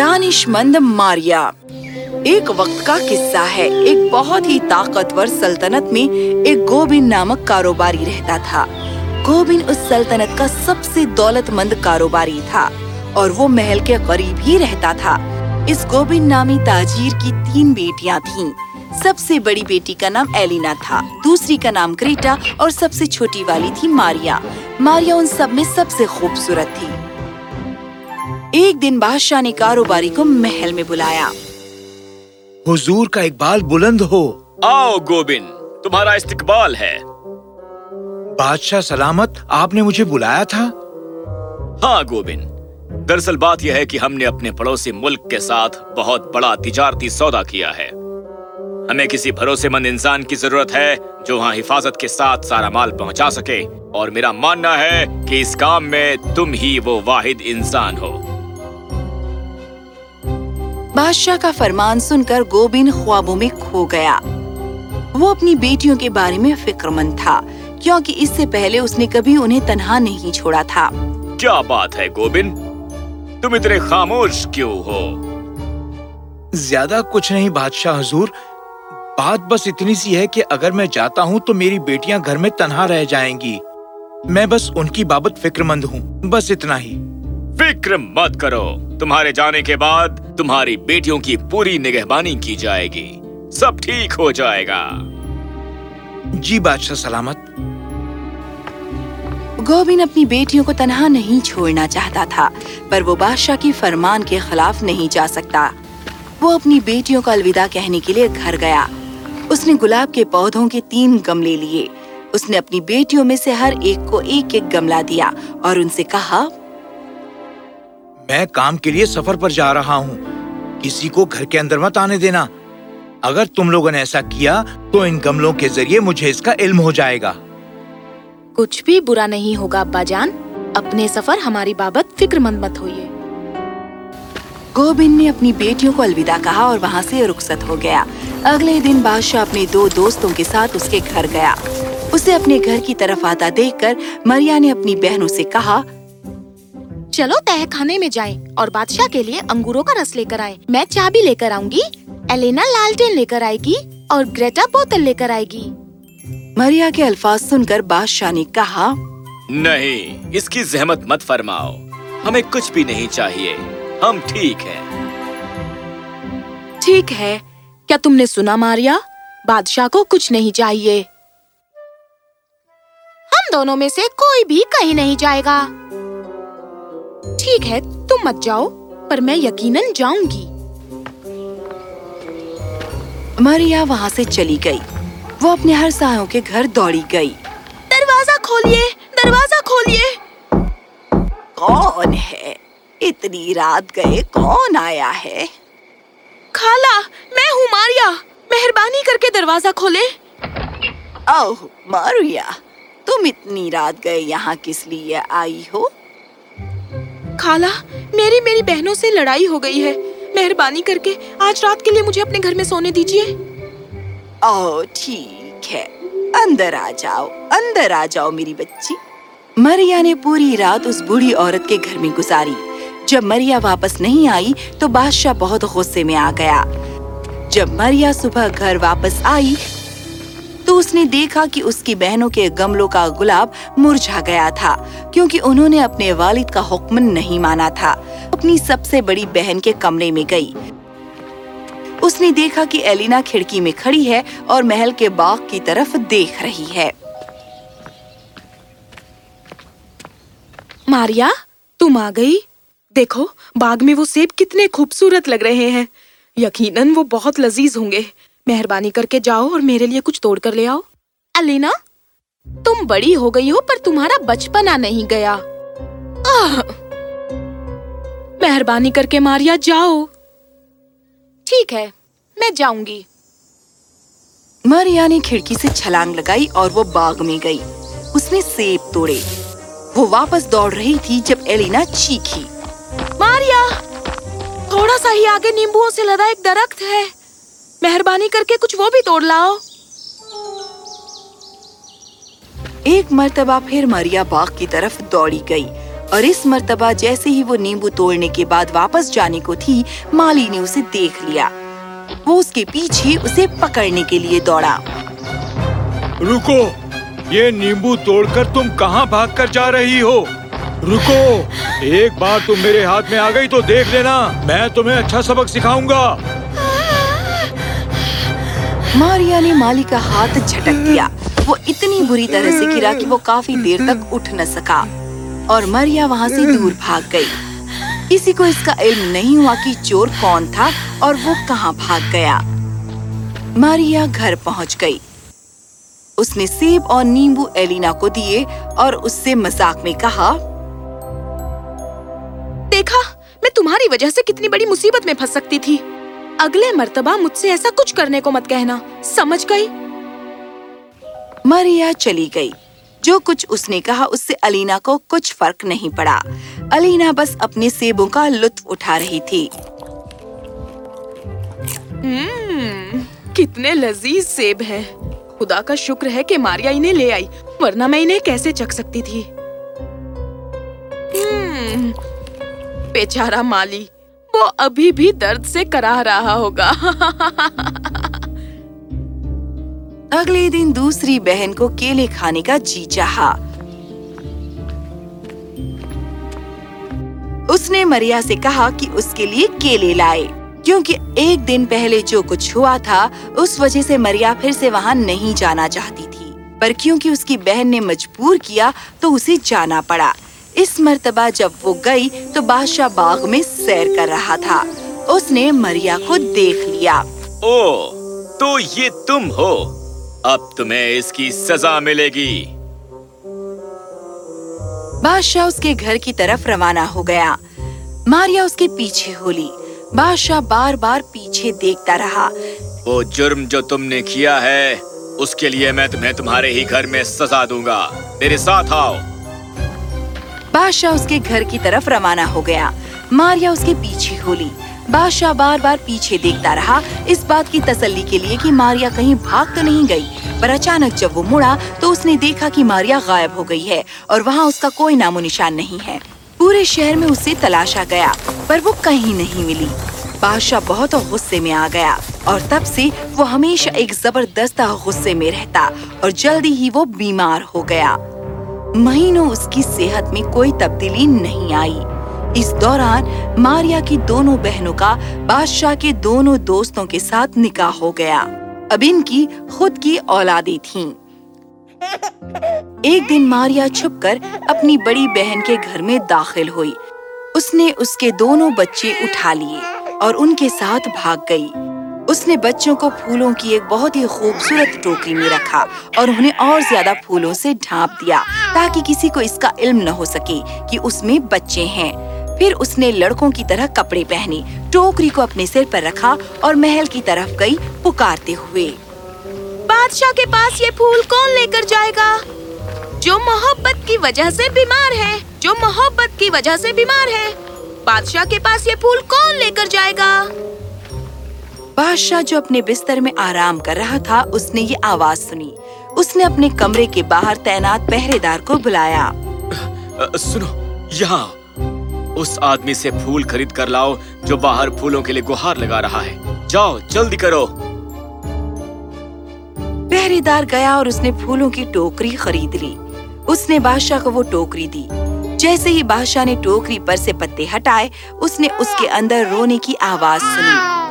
دانش مند ماریا۔ ایک وقت کا قصہ ہے۔ ایک بہت ہی طاقتور سلطنت میں ایک گوبن نامک کاروباری رہتا تھا۔ گوبن اس سلطنت کا سب سے دولت مند کاروباری تھا اور وہ محل کے قریب ہی رہتا تھا۔ اس گوبن نامی تاجیر کی تین بیٹیاں تھیں۔ سب سے بڑی بیٹی کا نام ایلینا تھا۔ دوسری کا نام کریٹا اور سب سے چھوٹی والی تھی ماریا۔ ماریا ان سب میں سب سے خوبصورت تھی۔ ایک دن بادشاہ نے کاروباری کو محل میں بلایا۔ حضور کا اقبال بلند ہو۔ آؤ گوبن تمہارا استقبال ہے۔ بادشاہ سلامت آپ نے مجھے بلایا تھا؟ ہاں گوبن دراصل بات یہ ہے کہ ہم نے اپنے پڑوسی ملک کے ساتھ بہت بڑا تجارتی سودا کیا ہے۔ ہمیں کسی بھروسے مند انسان کی ضرورت ہے جو وہاں حفاظت کے ساتھ سارا مال پہنچا سکے۔ اور میرا ماننا ہے کہ اس کام میں تم ہی وہ واحد انسان ہو۔ بادشاہ کا فرمان سن کر گوبن خوابوں میں کھو گیا۔ وہ اپنی بیٹیوں کے بارے میں فکر مند تھا کیونکہ اس سے پہلے اس نے کبھی انہیں تنہا نہیں چھوڑا تھا۔ کیا بات ہے گوبن تم اتنے خاموش کیوں ہو؟ زیادہ کچھ نہیں بادشاہ حضور۔ بات بس اتنی سی ہے کہ اگر میں جاتا ہوں تو میری بیٹیاں گھر میں تنہا رہ جائیں گی۔ میں بس ان کی بابت فکر مند ہوں بس اتنا ہی۔ فکر مت کرو۔ تمہارے جانے کے بعد تمہاری بیٹیوں کی پوری نگہبانی کی جائے گی۔ سب ٹھیک ہو جائے گا۔ جی بادشاہ سلامت۔ گوبن اپنی بیٹیوں کو تنہا نہیں چھوڑنا چاہتا تھا پر وہ بادشاہ کی فرمان کے خلاف نہیں جا سکتا۔ وہ اپنی بیٹیوں کو الوداع کہنے کے لیے گھر گیا۔ اس نے گلاب کے پودوں کے تین گملے لیے۔ اس نے اپنی بیٹیوں میں سے ہر ایک کو ایک ایک گملہ دیا اور ان سے کہا میں کام کے لیے سفر پر جا رہا ہوں۔ کسی کو گھر کے اندر مت آنے دینا۔ اگر تم لوگوں نے ایسا کیا تو ان گملوں کے ذریعے مجھے اس کا علم ہو جائے گا۔ کچھ بھی برا نہیں ہوگا ابا جان۔ اپنے سفر ہماری بابت فکر مند مت ہوئیے۔ گوبند نے اپنی بیٹیوں کو الوداع کہا اور وہاں سے رخصت ہو گیا۔ اگلے دن بادشاہ اپنے دو دوستوں کے ساتھ اس کے گھر گیا۔ اسے اپنے گھر کی طرف آتا دیکھ کر مریا نے اپنی بہنوں سے کہا چلو تہ خانے میں جائیں اور بادشاہ کے لیے انگوروں کا رس لے کر آئیں۔ میں چابی لے کر آؤں گی ایلینا لالٹین لے کر آئے گی اور گریٹا بوتل لے کر آئے گی۔ مریا کے الفاظ سن کر بادشاہ نے کہا نہیں اس کی زحمت مت فرماؤ۔ ہمیں کچھ بھی نہیں چاہیے۔ ہم ٹھیک ہیں۔ ٹھیک ہے۔ کیا تم نے سنا ماریا؟ بادشاہ کو کچھ نہیں چاہیے۔ ہم دونوں میں سے کوئی بھی کہیں نہیں جائے گا۔ ٹھیک ہے تم مت جاؤ پر میں یقیناً جاؤں گی۔ مریا وہاں سے چلی گئی۔ وہ اپنے ہر سایوں کے گھر دوڑی گئی۔ دروازہ کھولیے دروازہ کھولیے۔ کون ہے؟ اتنی رات گئے کون آیا ہے؟ خالہ میں ہوں ماریا۔ مہربانی کر کے دروازہ کھولے۔ اوہ ماریا تم اتنی رات گئے یہاں کس لیے آئی ہو؟ خالہ، میری میری بہنوں سے لڑائی ہو گئی ہے۔ مہربانی کر کے آج رات کے لیے مجھے اپنے گھر میں سونے دیجیے او ٹھیک ہے۔ اندر آ جاؤ، اندر آ جاؤ میری بچی۔ مریا نے پوری رات اس بوڑھی عورت کے گھر میں گزاری۔ جب مریا واپس نہیں آئی تو بادشاہ بہت غصے میں آ گیا۔ جب مریا صبح گھر واپس آئی تو اس نے دیکھا کہ اس کی بہنوں کے گملوں کا گلاب مرجھا گیا تھا، کیونکہ انہوں نے اپنے والد کا حکم نہیں مانا تھا۔ اپنی سب سے بڑی بہن کے کمرے میں گئی۔ اس نے دیکھا کہ ایلینا کھڑکی میں کھڑی ہے اور محل کے باغ کی طرف دیکھ رہی ہے۔ ماریا، تم آ گئی؟ دیکھو، باغ میں وہ سیب کتنے خوبصورت لگ رہے ہیں۔ یقیناً وہ بہت لذیذ ہوں گے۔ مہربانی کر کے جاؤ اور میرے لیے کچھ توڑ کر لے آؤ۔ الینا تم بڑی ہو گئی ہو پر تمہارا بچپنا نہیں گیا! مہربانی کر کے ماریا جاؤ۔ ٹھیک ہے میں جاؤں گی۔ مریا نے کھڑکی سے چھلانگ لگائی اور وہ باغ میں گئی۔ اس نے سیب توڑے۔ وہ واپس دوڑ رہی تھی جب ایلینا چیخی۔ ماریا تھوڑا سا ہی آگے نیمبوؤں سے لدا ایک درخت ہے۔ مہربانی کر کے کچھ وہ بھی توڑ لاؤ۔ ایک مرتبہ پھر مریا باغ کی طرف دوڑی گئی۔ اور اس مرتبہ جیسے ہی وہ نیمبو توڑنے کے بعد واپس جانے کو تھی مالی نے اسے دیکھ لیا۔ وہ اس کے پیچھے اسے پکڑنے کے لیے دوڑا۔ رکو یہ نیمبو توڑ کر تم کہاں بھاگ کر جا رہی ہو؟ رکو ایک بار تم میرے ہاتھ میں آ گئی تو دیکھ لینا۔ میں تمہیں اچھا سبق سکھاؤں گا۔ ماریا نے مالی کا ہاتھ جھٹک دیا۔ وہ اتنی بری طرح سے گرا کہ وہ کافی دیر تک اٹھ نہ سکا۔ اور مریا وہاں سے دور بھاگ گئی۔ کسی کو اس کا علم نہیں ہوا کہ چور کون تھا اور وہ کہاں بھاگ گیا۔ ماریا گھر پہنچ گئی۔ اس نے سیب اور نیمبو ایلینا کو دیے اور اس سے مذاق میں کہا، دیکھا، میں تمہاری وجہ سے کتنی بڑی مصیبت میں پھنس سکتی تھی۔ اگلے مرتبہ مجھ سے ایسا کچھ کرنے کو مت کہنا۔ سمجھ گئی؟ مریا چلی گئی۔ جو کچھ اس نے کہا اس سے علینا کو کچھ فرق نہیں پڑا۔ علینا بس اپنے سیبوں کا لطف اٹھا رہی تھی۔ کتنے لذیذ سیب ہیں۔ خدا کا شکر ہے کہ ماریا انہیں لے آئی ورنہ میں انہیں کیسے چکھ سکتی تھی؟ بیچارہ مالی۔ وہ ابھی بھی درد سے کراہ رہا ہوگا۔ اگلے دن دوسری بہن کو کیلے کھانے کا جی چاہا۔ اس نے مریا سے کہا کہ اس کے لیے کیلے لائے۔ کیونکہ ایک دن پہلے جو کچھ ہوا تھا، اس وجہ سے مریا پھر سے وہاں نہیں جانا چاہتی تھی۔ پر کیونکہ اس کی بہن نے مجبور کیا، تو اسے جانا پڑا۔ اس مرتبہ جب وہ گئی تو بادشاہ باغ میں سیر کر رہا تھا۔ اس نے مریا کو دیکھ لیا۔ او تو یہ تم ہو۔ اب تمہیں اس کی سزا ملے گی۔ بادشاہ اس کے گھر کی طرف روانہ ہو گیا۔ ماریا اس کے پیچھے ہو لی بادشاہ بار بار پیچھے دیکھتا رہا۔ وہ جرم جو تم نے کیا ہے اس کے لیے میں تمہیں تمہارے ہی گھر میں سزا دوں گا۔ میرے ساتھ آؤ۔ بادشاہ اس کے گھر کی طرف روانہ ہو گیا۔ ماریا اس کے پیچھے ہو لی بادشاہ بار بار پیچھے دیکھتا رہا۔ اس بات کی تسلی کے لیے کہ ماریا کہیں بھاگ تو نہیں گئی، پر اچانک جب وہ مڑا تو اس نے دیکھا کہ ماریا غائب ہو گئی ہے اور وہاں اس کا کوئی نام و نشان نہیں ہے۔ پورے شہر میں اسے تلاشا گیا، پر وہ کہیں نہیں ملی۔ بادشاہ بہت غصے میں آ گیا اور تب سے وہ ہمیشہ ایک زبردست غصے میں رہتا اور جلدی ہی وہ بیمار ہو گیا۔ مہینوں اس کی صحت میں کوئی تبدیلی نہیں آئی۔ اس دوران ماریا کی دونوں بہنوں کا بادشاہ کے دونوں دوستوں کے ساتھ نکاح ہو گیا۔ اب ان کی خود کی اولادیں تھیں۔ ایک دن ماریا چھپ کر اپنی بڑی بہن کے گھر میں داخل ہوئی۔ اس نے اس کے دونوں بچے اٹھا لیے اور ان کے ساتھ بھاگ گئی۔ اس نے بچوں کو پھولوں کی ایک بہت ہی خوبصورت ٹوکری میں رکھا اور انہیں اور زیادہ پھولوں سے ڈھانپ دیا تاکہ کسی کو اس کا علم نہ ہو سکے کہ اس میں بچے ہیں۔ پھر اس نے لڑکوں کی طرح کپڑے پہنے، ٹوکری کو اپنے سر پر رکھا اور محل کی طرف گئی پکارتے ہوئے۔ بادشاہ کے پاس یہ پھول کون لے کر جائے گا؟ جو محبت کی وجہ سے بیمار ہے، جو محبت کی وجہ سے بیمار ہے۔ بادشاہ کے پاس یہ پھول کون لے کر جائے گا؟ بادشاہ جو اپنے بستر میں آرام کر رہا تھا اس نے یہ آواز سنی۔ اس نے اپنے کمرے کے باہر تعینات پہرے دار کو بلایا۔ سنو یہاں۔ اس آدمی سے پھول خرید کر لاؤ جو باہر پھولوں کے لیے گہار لگا رہا ہے۔ جاؤ جلدی کرو۔ پہرے دار گیا اور اس نے پھولوں کی ٹوکری خرید لی۔ اس نے بادشاہ کو وہ ٹوکری دی۔ جیسے ہی بادشاہ نے ٹوکری پر سے پتے ہٹائے اس نے اس کے اندر رونے کی آواز سنی۔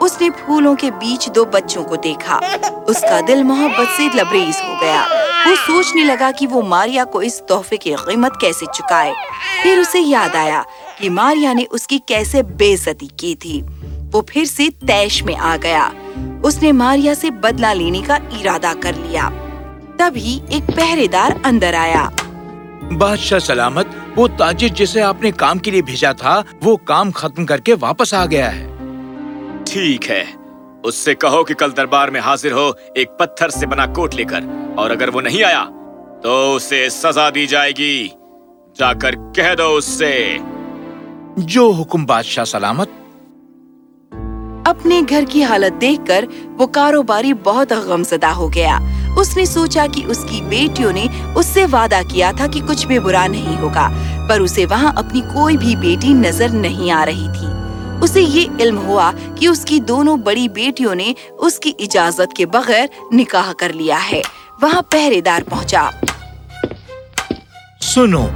اس نے پھولوں کے بیچ دو بچوں کو دیکھا۔ اس کا دل محبت سے لبریز ہو گیا۔ وہ سوچنے لگا کہ وہ ماریا کو اس تحفے کی قیمت کیسے چکائے۔ پھر اسے یاد آیا کہ ماریا نے اس کی کیسے بے عزتی کی تھی۔ وہ پھر سے تیش میں آ گیا۔ اس نے ماریا سے بدلہ لینے کا ارادہ کر لیا۔ تبھی ایک پہرے دار اندر آیا۔ بادشاہ سلامت، وہ تاجر جسے آپ نے کام کے لیے بھیجا تھا، وہ کام ختم کر کے واپس آ گیا ہے۔ ٹھیک ہے۔ اس سے کہو کہ کل دربار میں حاضر ہو ایک پتھر سے بنا کوٹ لے کر اور اگر وہ نہیں آیا تو اسے سزا دی جائے گی۔ جا کر کہہ دو اس سے۔ جو حکم بادشاہ سلامت۔ اپنے گھر کی حالت دیکھ کر وہ کاروباری بہت غمزدہ ہو گیا۔ اس نے سوچا کہ اس کی بیٹیوں نے اس سے وعدہ کیا تھا کہ کچھ بھی برا نہیں ہوگا پر اسے وہاں اپنی کوئی بھی بیٹی نظر نہیں آ رہی تھی۔ اسے یہ علم ہوا کہ اس کی دونوں بڑی بیٹیوں نے اس کی اجازت کے بغیر نکاح کر لیا ہے۔ وہاں پہرے دار پہنچا۔ سنو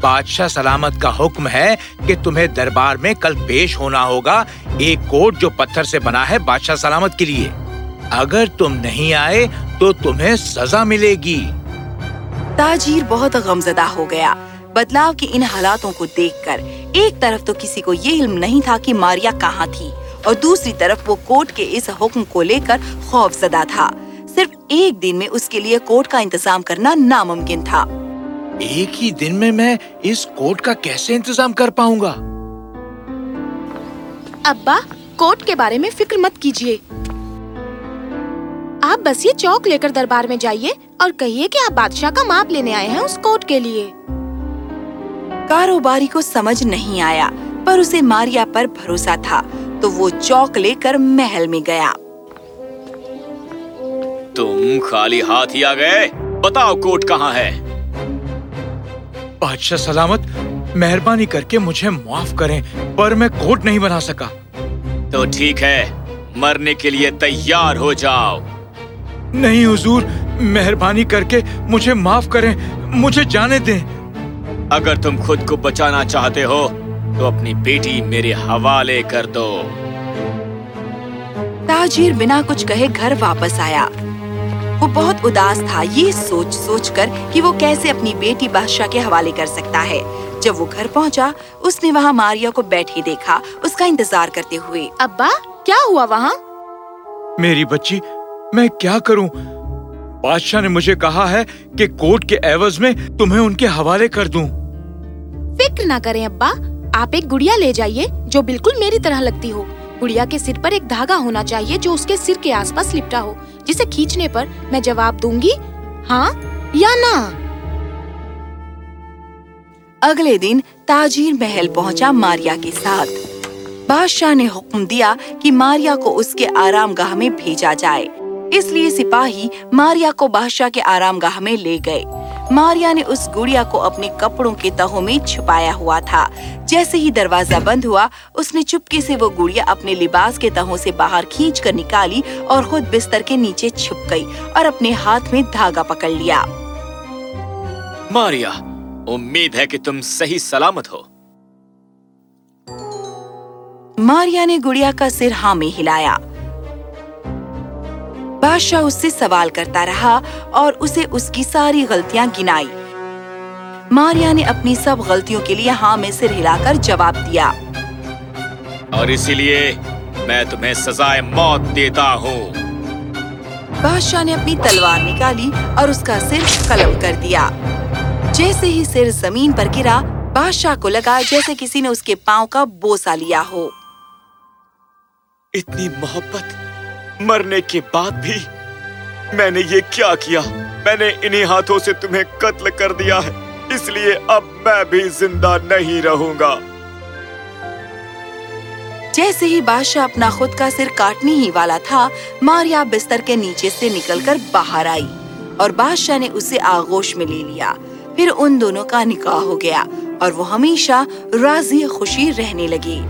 بادشاہ سلامت کا حکم ہے کہ تمہیں دربار میں کل پیش ہونا ہوگا ایک کوٹ جو پتھر سے بنا ہے بادشاہ سلامت کے لیے۔ اگر تم نہیں آئے تو تمہیں سزا ملے گی۔ تاجیر بہت غمزدہ ہو گیا۔ بدلاؤ کے ان حالاتوں کو دیکھ کر ایک طرف تو کسی کو یہ علم نہیں تھا کہ ماریا کہاں تھی اور دوسری طرف وہ کوٹ کے اس حکم کو لے کر خوف زدہ تھا۔ صرف ایک دن میں اس کے لیے کوٹ کا انتظام کرنا ناممکن تھا۔ ایک ہی دن میں میں اس کوٹ کا کیسے انتظام کر پاؤں گا؟ ابا کوٹ کے بارے میں فکر مت کیجیے۔ آپ بس یہ چوک لے کر دربار میں جائیے اور کہیے کہ آپ بادشاہ کا ماپ لینے آئے ہیں اس کوٹ کے لیے۔ کاروباری کو سمجھ نہیں آیا پر اسے ماریا پر بھروسہ تھا تو وہ چوک لے کر محل میں گیا۔ تم خالی ہاتھ ہی آ گئے؟ بتاؤ کوٹ کہاں ہے؟ بادشاہ سلامت مہربانی کر کے مجھے معاف کریں پر میں کوٹ نہیں بنا سکا۔ تو ٹھیک ہے مرنے کے لیے تیار ہو جاؤ۔ نہیں حضور مہربانی کر کے مجھے معاف کریں مجھے جانے دیں۔ اگر تم خود کو بچانا چاہتے ہو تو اپنی بیٹی میرے حوالے کر دو۔ تاجیر بنا کچھ کہے گھر واپس آیا۔ وہ بہت اداس تھا یہ سوچ سوچ کر کہ وہ کیسے اپنی بیٹی بادشاہ کے حوالے کر سکتا ہے۔ جب وہ گھر پہنچا اس نے وہاں ماریا کو بیٹھے دیکھا اس کا انتظار کرتے ہوئے۔ ابا کیا ہوا وہاں؟ میری بچی میں کیا کروں؟ بادشاہ نے مجھے کہا ہے کہ کوٹ کے ایوز میں تمہیں ان کے حوالے کر دوں۔ فکر نہ کریں ابا آپ ایک گڑیا لے جائیے جو بالکل میری طرح لگتی ہو۔ گڑیا کے سر پر ایک دھاگا ہونا چاہیے جو اس کے سر کے آس پاس لپٹا ہو جسے کھینچنے پر میں جواب دوں گی ہاں یا نہ؟ اگلے دن تاجیر محل پہنچا ماریا کے ساتھ۔ بادشاہ نے حکم دیا کہ ماریا کو اس کے آرام گاہ میں بھیجا جائے۔ اس لیے سپاہی ماریا کو بادشاہ کے آرام گاہ میں لے گئے۔ ماریا نے اس گڑیا کو اپنے کپڑوں کے تہوں میں چھپایا ہوا تھا۔ جیسے ہی دروازہ بند ہوا اس نے چپکے سے وہ گڑیا اپنے لباس کے تہوں سے باہر کھینچ کر نکالی اور خود بستر کے نیچے چھپ گئی اور اپنے ہاتھ میں دھاگا پکڑ لیا۔ ماریا امید ہے کہ تم صحیح سلامت ہو۔ ماریا نے گڑیا کا سر ہاں میں ہلایا۔ بادشاہ اس سے سوال کرتا رہا اور اسے اس کی ساری غلطیاں گنائی۔ ماریا نے اپنی سب غلطیوں کے لیے ہاں میں سر ہلا کر جواب دیا۔ اور اسی لیے میں تمہیں سزائے موت دیتا ہوں۔ بادشاہ نے اپنی تلوار نکالی اور اس کا سر قلم کر دیا۔ جیسے ہی سر زمین پر گرا بادشاہ کو لگا جیسے کسی نے اس کے پاؤں کا بوسا لیا ہو۔ اتنی محبت مرنے کے بعد بھی میں نے یہ کیا کیا؟ میں نے انہی ہاتھوں سے تمہیں قتل کر دیا ہے، اس لیے اب میں بھی زندہ نہیں رہوں گا۔ جیسے ہی بادشاہ اپنا خود کا سر کاٹنے ہی والا تھا، ماریا بستر کے نیچے سے نکل کر باہر آئی اور بادشاہ نے اسے آغوش میں لے لیا۔ پھر ان دونوں کا نکاح ہو گیا اور وہ ہمیشہ راضی خوشی رہنے لگی